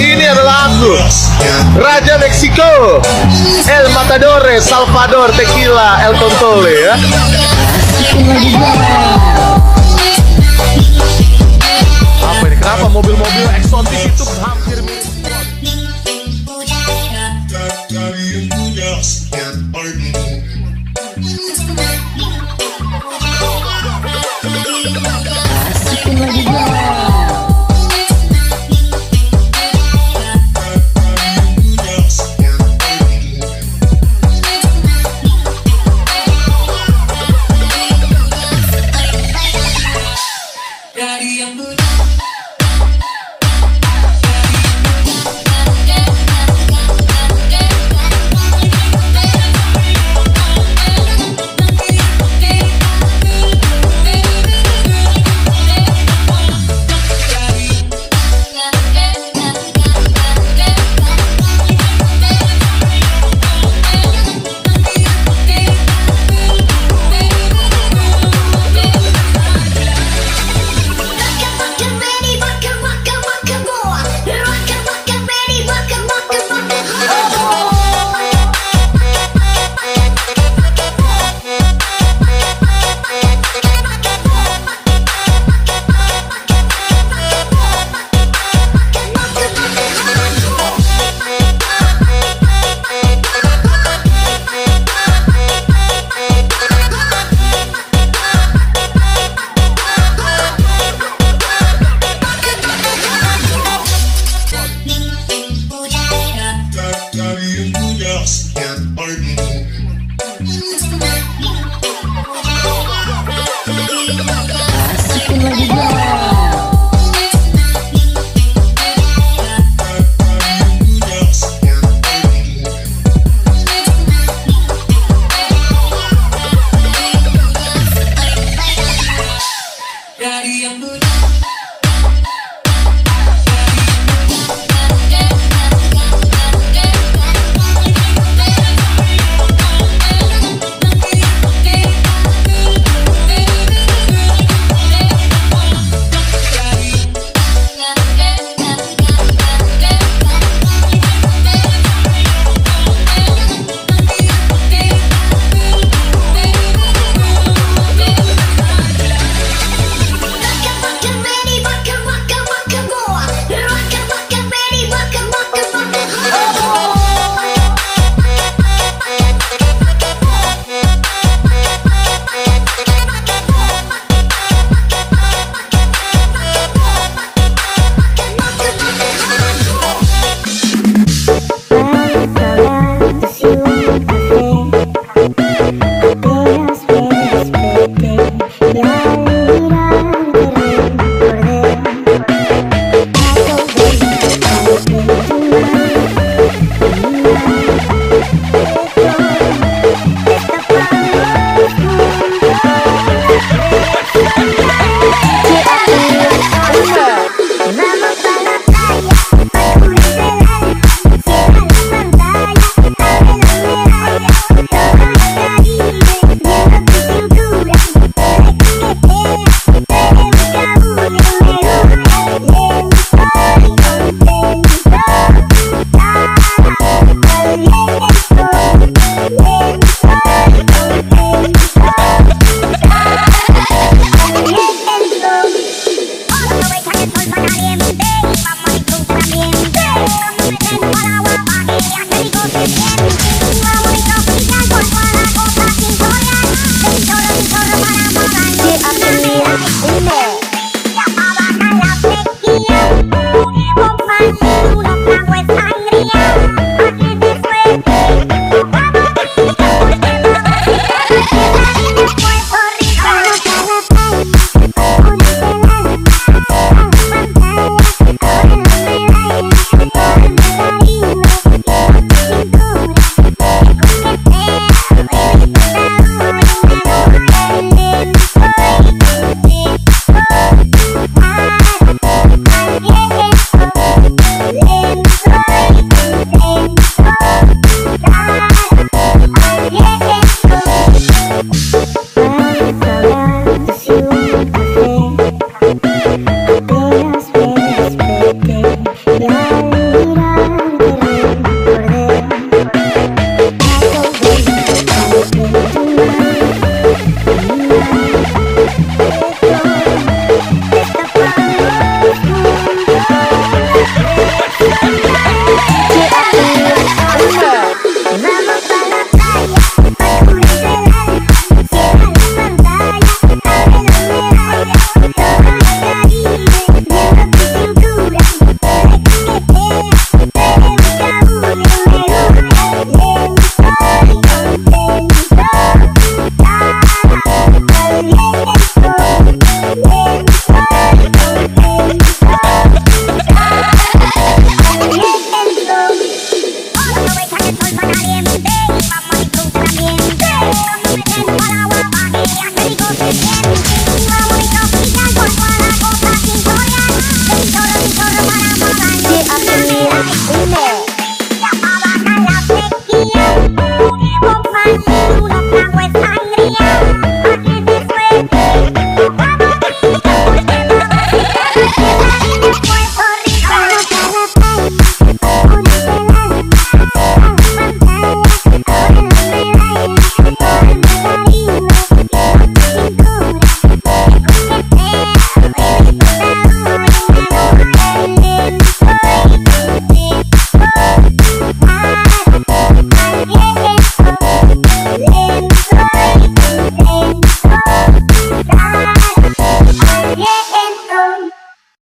Ini adalah aku Raja Meksiko. El Matador Salvador Tequila El Tontole ya.